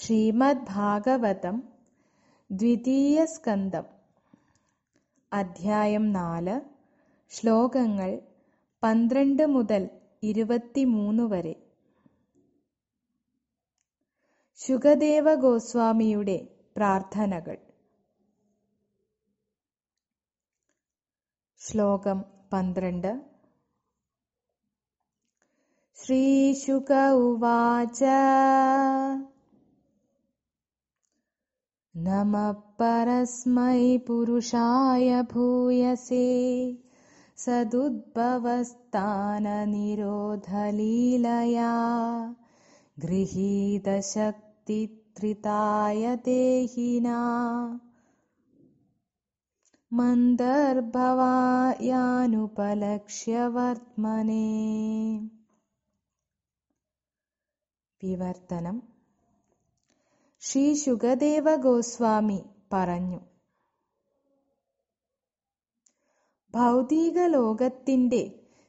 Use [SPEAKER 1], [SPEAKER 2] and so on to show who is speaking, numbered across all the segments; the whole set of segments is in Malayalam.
[SPEAKER 1] ശ്രീമദ്ഭാഗവതം ദ്വിതീയസ്കന്ധം അധ്യായം നാല് ശ്ലോകങ്ങൾ പന്ത്രണ്ട് മുതൽ ഇരുപത്തിമൂന്ന് വരെ. ശുഗദേവ ഗോസ്വാമിയുടെ പ്രാർത്ഥനകൾ. ശ്ലോകം പന്ത്രണ്ട്. ശ്രീശുക ഉവാച. नमः परस्मै पुरुषाय भूयसे। सदुद्भवस्ताननिरोधलीलया गृहीतशक्तित्रिताय देहिना। मन्दर्भवायानुपलक्ष्य वर्त्मने विवर्तनम्। ശ്രീ ശുഗദേവ ഗോസ്വാമി പറഞ്ഞു. ഭൗതിക ലോകത്തിന്റെ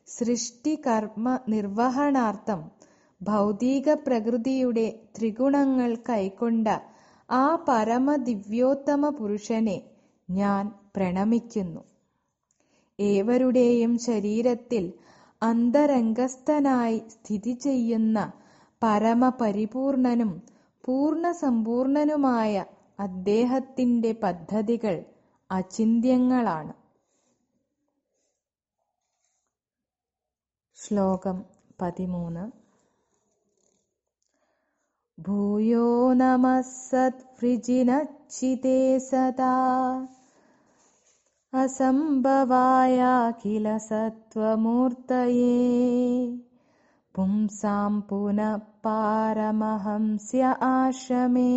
[SPEAKER 1] സൃഷ്ടികർമ്മ നിർവഹണാർത്ഥം ഭൗതിക പ്രകൃതിയുടെ ത്രിഗുണങ്ങൾ കൈക്കൊണ്ട ആ പരമദിവ്യോത്തമ പുരുഷനെ ഞാൻ പ്രണമിക്കുന്നു. ഏവരുടെയും ശരീരത്തിൽ അന്തരംഗസ്ഥനായി സ്ഥിതി ചെയ്യുന്ന പരമപരിപൂർണനും പൂർണസമ്പൂർണനുമായ അദ്ദേഹത്തിന്റെ പദ്ധതികൾ അചിന്യങ്ങളാണ് ശ്ലോകം പതിമൂന്ന്. ഭൂയോ നമ സത്ഫ്രിജിനച്ചിതേ സദാ. അസംഭവായാഖില സത്വമൂർത്തയേ പുംസാം പുനഃ പാരമഹംസ്യ ആശ്രമേ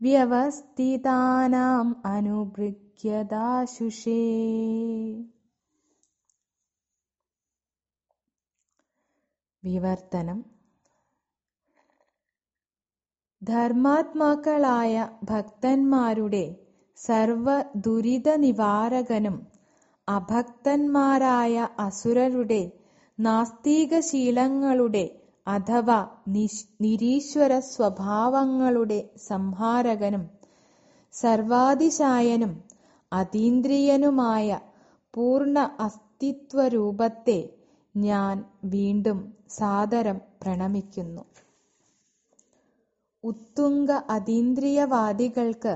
[SPEAKER 1] വ്യവസ്ഥിതാനാം അനുഭൃഗ്യദാശുഷേ വിവർത്തനം ധർമാത്മാക്കളായ ഭക്തന്മാരുടെ സർവ ദുരിത നിവാരകനും അഭക്തന്മാരായ അസുരരുടെ നാസ്തികശീലങ്ങളുടെ അഥവാ നിരീശ്വര സ്വഭാവങ്ങളുടെ സംഹാരകനും സർവാതിശായനും അതീന്ദ്രിയനുമായ പൂർണ അസ്തിത്വരൂപത്തെ ഞാൻ വീണ്ടും സാദരം പ്രണമിക്കുന്നു. ഉത്തുംഗ അതീന്ദ്രിയവാദികൾക്ക്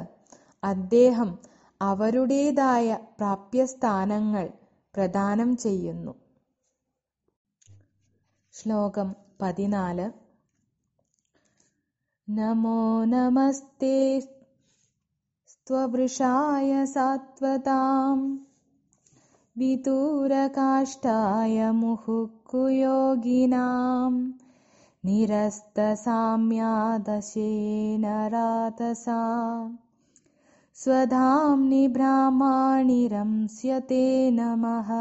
[SPEAKER 1] അദ്ദേഹം അവരുടേതായ പ്രാപ്യസ്ഥാനങ്ങൾ പ്രദാനം ചെയ്യുന്നു. ശ്ലോകം പതിനാല് നമോ നമസ്തേ സ്വൃഷായ സാത്വതാം വിദൂരകാഷ്ഠായ മുഹുക്കുയോഗിനാം നിരസ്തസാമ്യാദശേന രാതസാ സ്വധാംനി ഭ്രാമാണി രംസ്യത്തെ നമഃ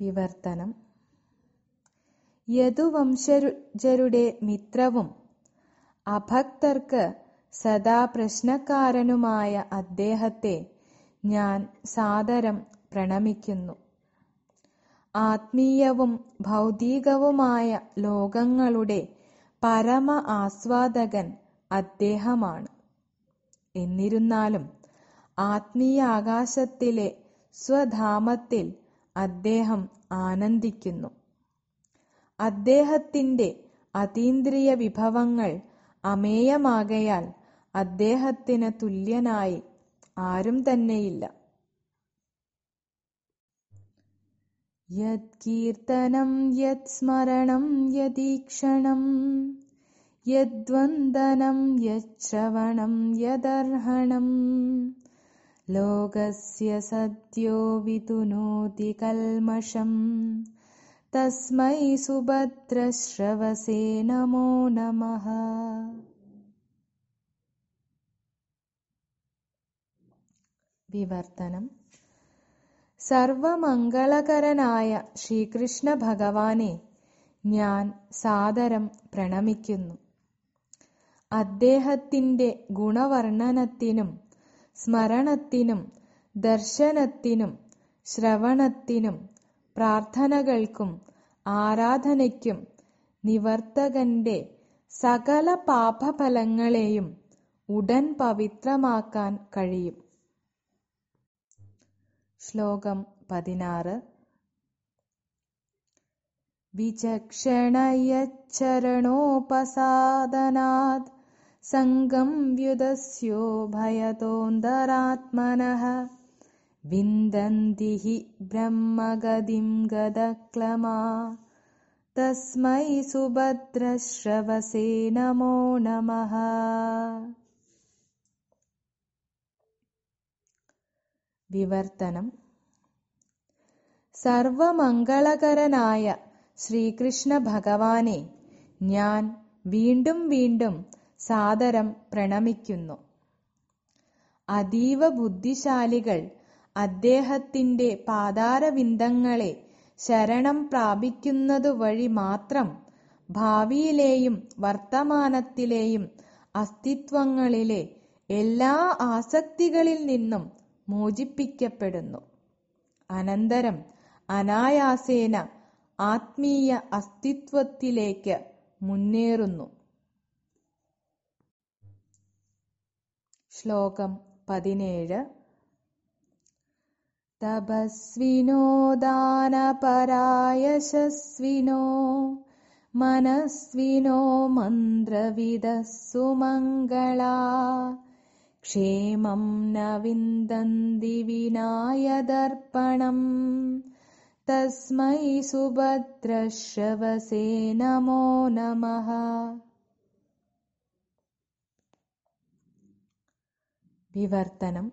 [SPEAKER 1] വിവർത്തനം. യദുവംശജരുടെ മിത്രവും അഭക്തർക്ക് സദാ പ്രശ്നക്കാരനുമായ അദ്ദേഹത്തെ ഞാൻ സാദരം പ്രണമിക്കുന്നു. ആത്മീയവും ഭൗതികവുമായ ലോകങ്ങളുടെ പരമ ആസ്വാദകൻ അദ്ദേഹമാണ്. എന്നിരുന്നാലും ആത്മീയ ആകാശത്തിലെ സ്വധാമത്തിൽ അദ്ദേഹം ആനന്ദിക്കുന്നു. അദ്ദേഹത്തിന്റെ അതീന്ദ്രിയ വിഭവങ്ങൾ അമേയമാകയാൽ അദ്ദേഹത്തിന് തുല്യനായി ആരും തന്നെയില്ല. യത്കീർത്തനം യത് സ്മരണം യദീക്ഷണം യദ്വന്ദനം യശ്രവണം യദർഹണം ലോകസ്യ സദ്യോ വിതുനോതി കൽമഷം തസ്മൈ സുഭദ്രശ്രവസേ നമോ नमः। വിവർത്തനം സർവമംഗളകരനായ ശ്രീകൃഷ്ണ ഭഗവാനെ ഞാൻ സാദരം പ്രണമിക്കുന്നു. അദ്ദേഹത്തിന്റെ ഗുണവർണനത്തിനും സ്മരണത്തിനും ദർശനത്തിനും ശ്രവണത്തിനും പ്രാർത്ഥനകൾക്കും ആരാധനയ്ക്കും നിവർത്തകന്റെ സകല പാപഫലങ്ങളെയും ഉടൻ പവിത്രമാക്കാൻ കഴിയും. ശ്ലോകം പതിനാറ്. വിചക്ഷണയച്ചരണോപസാദനാത് സംഗം വ്യുദസ്യോ ഭയതോന്തരാത്മനഃ വിന്ദന്തി ഹി ബ്രഹ്മഗതിം ഗദക്ലമാ തസ്മൈ സുഭദ്രശ്രവസേ നമോ നമഃ വിവർത്തനം സർവമംഗളകരനായ ശ്രീകൃഷ്ണ ഭഗവാനെ ഞാൻ വീണ്ടും വീണ്ടും സാദരം പ്രണമിക്കുന്നു. അതീവ ബുദ്ധിശാലികൾ അദ്ദേഹത്തിന്റെ പാതാരവിന്ദങ്ങളെ ശരണം പ്രാപിക്കുന്നതുവഴി മാത്രം ഭാവിയിലെയും വർത്തമാനത്തിലെയും അസ്തിത്വങ്ങളിലെ എല്ലാ ആസക്തികളിൽ നിന്നും മോചിപ്പിക്കപ്പെടുന്നു. അനന്തരം അനായാസേന ആത്മീയ അസ്തിത്വത്തിലേക്ക് മുന്നേറുന്നു. श्लोकं पदि तपस्विनो दानपरायशस्विनो मनस्विनो मन्द्रविदः सुमङ्गला क्षेमं न विन्दन्दिविनाय दर्पणम् तस्मै सुभद्रश्रवसे नमो नमः വിവർത്തനം.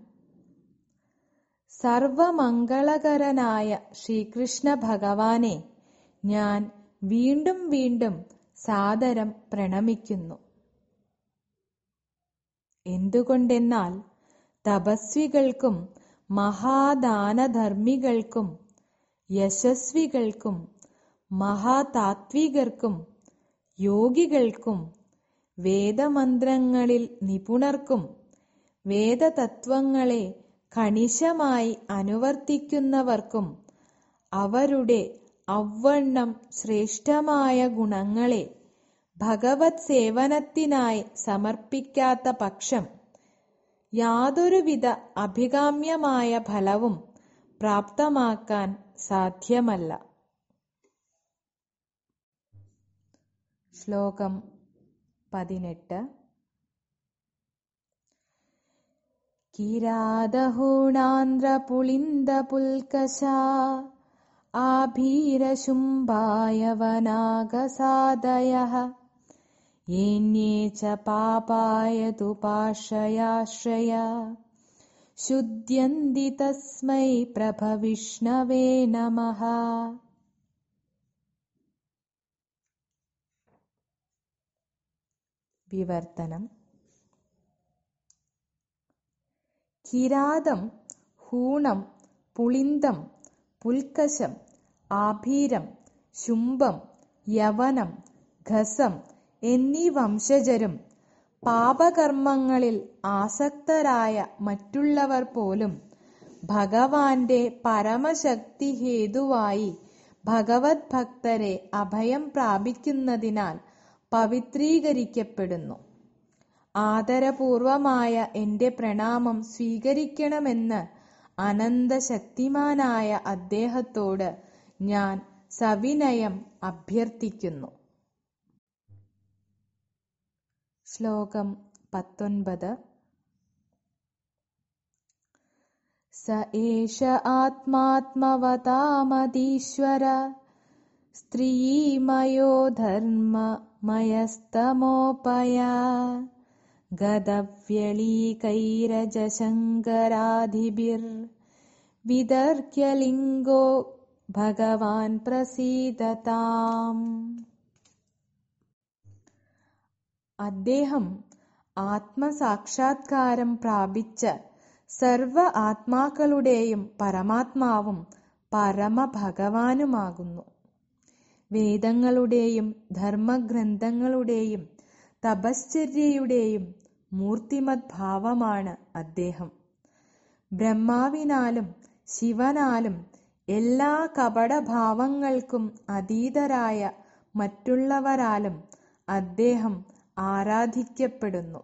[SPEAKER 1] സർവമംഗളകരനായ ശ്രീകൃഷ്ണ ഭഗവാനെ ഞാൻ വീണ്ടും വീണ്ടും സാദരം പ്രണമിക്കുന്നു. എന്തുകൊണ്ടെന്നാൽ തപസ്വികൾക്കും മഹാദാനധർമ്മികൾക്കും യശസ്വികൾക്കും മഹാതാത്വികർക്കും യോഗികൾക്കും വേദമന്ത്രങ്ങളിൽ നിപുണർക്കും വേദതത്വങ്ങളെ കണിശമായി അനുവർത്തിക്കുന്നവർക്കും അവരുടെ അവണ്ണം ശ്രേഷ്ഠമായ ഗുണങ്ങളെ ഭഗവത് സേവനത്തിനായി സമർപ്പിക്കാത്ത പക്ഷം യാതൊരുവിധ അഭികാമ്യമായ ഫലവും പ്രാപ്തമാക്കാൻ സാധ്യമല്ല. ശ്ലോകം പതിനെട്ട്. किरादहूणान्ध्रपुलिन्दपुल्कषा दहूणान्द्रपुलिन्दपुल्कषा आभीरशुम्बाय वनागसादयः एण्ये च पापाय तु पाशयाश्रय शुद्ध्यन्ति तस्मै प्रभविष्णवे नमः। विवर्तनम्। കിരാതം ഹൂണം പുളിന്തം പുൽക്കശം ആഭീരം ശുംഭം യവനം ഖസം എന്നീ വംശജരും പാപകർമ്മങ്ങളിൽ ആസക്തരായ മറ്റുള്ളവർ പോലും ഭഗവാന്റെ പരമശക്തി ഹേതുവായി ഭഗവത് ഭക്തരെ അഭയം പ്രാപിക്കുന്നതിനാൽ പവിത്രീകരിക്കപ്പെടുന്നു. ആദരപൂർവമായ എന്റെ പ്രണാമം സ്വീകരിക്കണമെന്ന് അനന്തശക്തിമാനായ അദ്ദേഹത്തോട് ഞാൻ സവിനയം അഭ്യർത്ഥിക്കുന്നു. ശ്ലോകം പത്തൊൻപത്. സ ഏഷ ആത്മാത്മവതാമതീശ്വര സ്ത്രീമയോ ധർമ്മമയസ്തമോപയ. ഗതവ്യളീകൈരജശങ്കരാധിഭിർവിതർക്യലിംഗോ ഭഗവാൻ പ്രസീദതാം അദ്ദേഹം ആത്മസാക്ഷാത്കാരം പ്രാപിച്ച സർവ ആത്മാക്കളുടെയും പരമാത്മാവും പരമഭഗവാനുമാകുന്നു. വേദങ്ങളുടെയും ധർമ്മഗ്രന്ഥങ്ങളുടെയും തപശ്ചര്യയുടെയും മൂർത്തിമത് ഭാവമാണ് അദ്ദേഹം. ബ്രഹ്മാവിനാലും ശിവനാലും എല്ലാ കപടഭാവങ്ങൾക്കും അതീതരായ മറ്റുള്ളവരാലും അദ്ദേഹം ആരാധിക്കപ്പെടുന്നു.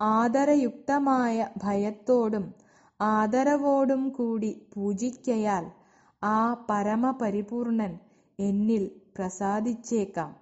[SPEAKER 1] ആദരയുക്തമായ ഭയത്തോടും ആദരവോടും കൂടി പൂജിക്കയാൽ ആ പരമപരിപൂർണൻ എന്നിൽ പ്രസാദിച്ചേക്കാം.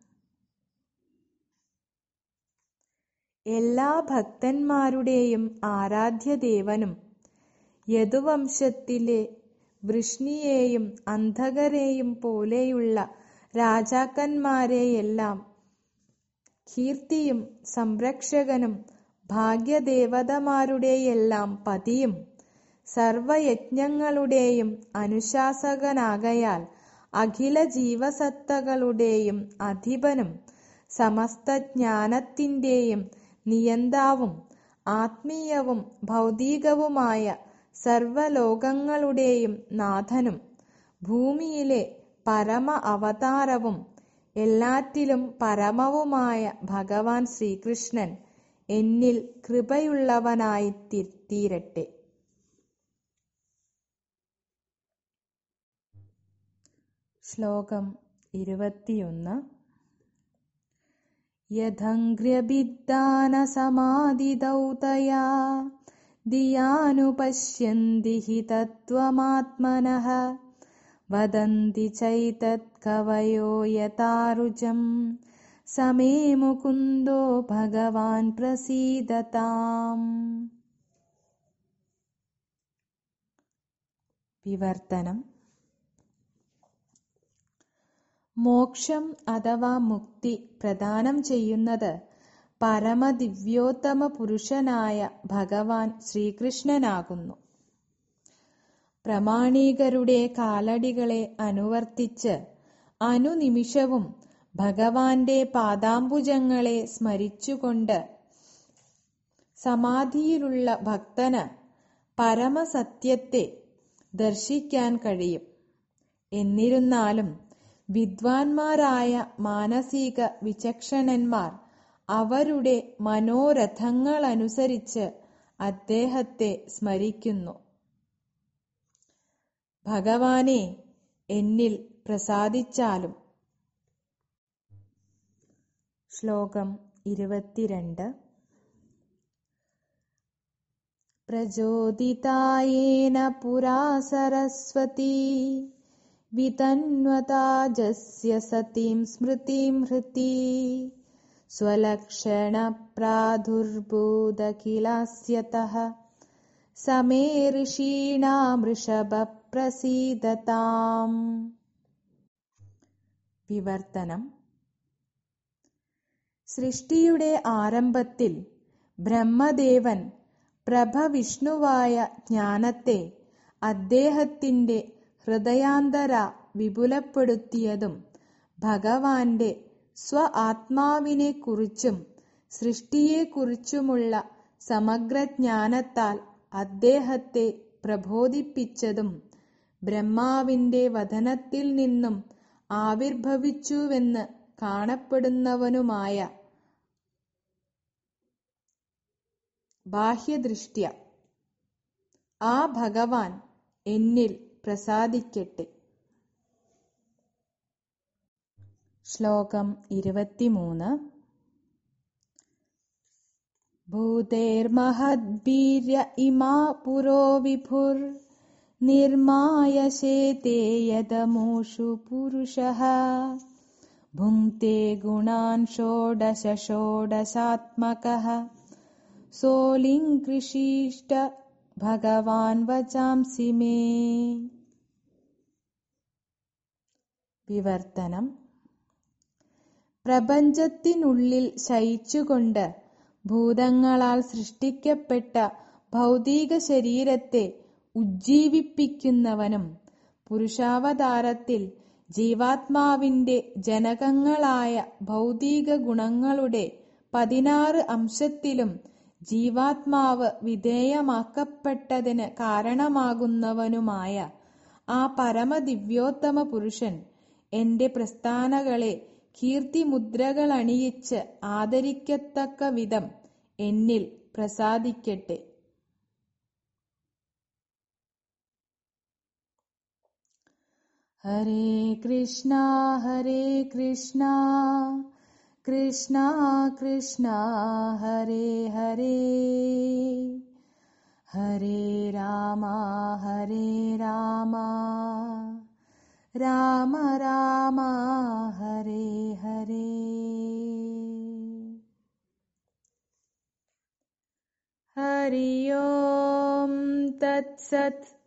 [SPEAKER 1] എല്ലാ ഭക്തന്മാരുടെയും ആരാധ്യദേവനും യദുവംശത്തിലെ വൃഷ്ണിയെയും അന്ധകരെയും പോലെയുള്ള രാജാക്കന്മാരെയെല്ലാം കീർത്തിയും സംരക്ഷകനും ഭാഗ്യദേവതമാരുടെയെല്ലാം പതിയും സർവയജ്ഞങ്ങളുടെയും അനുശാസകനാകയാൽ അഖില ജീവസത്തകളുടെയും അധിപനും സമസ്ത ജ്ഞാനത്തിന്റെയും നിയന്താവും ആത്മീയവും ഭൗതികവുമായ സർവലോകങ്ങളുടെയും നാഥനും ഭൂമിയിലെ പരമ അവതാരവും എല്ലാറ്റിലും പരമവുമായ ഭഗവാൻ ശ്രീകൃഷ്ണൻ എന്നിൽ കൃപയുള്ളവനായി തീരട്ടെ. ശ്ലോകം ഇരുപത്തിയൊന്ന്. यथङ्ग्र्यभिद्दानसमाधिदौतया दियानुपश्यन्ति हि तत्त्वमात्मनः वदन्ति चैतत्कवयो यतारुजम्। मे मुकुन्दो भगवान् प्रसीदताम्। विवर्तनम्। മോക്ഷം അഥവാ മുക്തി പ്രദാനം ചെയ്യുന്നത് പരമദിവ്യോത്തമ പുരുഷനായ ഭഗവാൻ ശ്രീകൃഷ്ണനാകുന്നു. പ്രമാണീകരുടെ കാലടികളെ അനുവർത്തിച്ച് അനുനിമിഷവും ഭഗവാന്റെ പാദാംബുജങ്ങളെ സ്മരിച്ചുകൊണ്ട് സമാധിയിലുള്ള ഭക്തന് പരമസത്യത്തെ ദർശിക്കാൻ കഴിയും. എന്നിരുന്നാലും വിദ്വാൻമാരായ മാനസിക വിചക്ഷണന്മാർ അവരുടെ മനോരഥങ്ങളനുസരിച്ച് അദ്ദേഹത്തെ സ്മരിക്കുന്നു. ഭഗവാനെ എന്നിൽ പ്രസാദിച്ചാലും. ശ്ലോകം ഇരുപത്തിരണ്ട്. പ്രചോദിതായേന പുരാ സരസ്വതി. വിതന്വതാജസ്യ സതീം സ്മൃതിം ഹൃതി സ്വലക്ഷണപ്രാദുർഭൂതകിലാസ്യതഃ സമേ ഋഷീണാമൃഷഭപ്രസീദതാം വിവർത്തനം സൃഷ്ടിയുടെ ആരംഭത്തിൽ ബ്രഹ്മദേവൻ പ്രഭവിഷ്ണുവായ ജ്ഞാനത്തെ അദ്ദേഹത്തിന്റെ ഹൃദയാന്തര വിപുലപ്പെടുത്തിയതും ഭഗവാന്റെ സ്വ ആത്മാവിനെക്കുറിച്ചും സൃഷ്ടിയെക്കുറിച്ചുമുള്ള സമഗ്രജ്ഞാനത്താൽ അദ്ദേഹത്തെ പ്രബോധിപ്പിച്ചതും ബ്രഹ്മാവിന്റെ വതനത്തിൽ നിന്നും ആവിർഭവിച്ചുവെന്ന് കാണപ്പെടുന്നവനുമായ ബാഹ്യദൃഷ്ട്യ. ആ ഭഗവാൻ എന്നിൽ പ്രസാദിക്കട്ടെ ശ്ലോകം ഇരുപത്തിമൂന്ന് भूतेर्महद्वीर्य इमा पुरो विभुर्निर्मायशेते यदमुषु पुरुषः भुङ्क्ते गुणान् षोडश षोडशात्मकः सोऽलिङ्कृषीष्ट ഭഗവാൻ വചാംസി മേ. വിവർത്തനം. പ്രപഞ്ചത്തിനുള്ളിൽ ശയിച്ചുകൊണ്ട് ഭൂതങ്ങളാൽ സൃഷ്ടിക്കപ്പെട്ട ഭൗതിക ശരീരത്തെ ഉജ്ജീവിപ്പിക്കുന്നവനും പുരുഷാവതാരത്തിൽ ജീവാത്മാവിന്റെ ജനകങ്ങളായ ഭൗതിക ഗുണങ്ങളുടെ പതിനാറ് അംശത്തിലും ജീവാത്മാവ് വിധേയമാക്കപ്പെട്ടതിന് കാരണമാകുന്നവനുമായ ആ പരമദിവ്യോത്തമ പുരുഷൻ എന്റെ പ്രസ്ഥാനകളെ കീർത്തിമുദ്രകളണിയിച്ച് ആദരിക്കത്തക്ക വിധം എന്നിൽ പ്രസാദിക്കട്ടെ. ഹരേ കൃഷ്ണ ഹരേ കൃഷ്ണ. कृष्णा कृष्णा हरे हरे। हरे रामा हरे रामा। राम रामा हरे हरे। हरि ओम् तत्सत्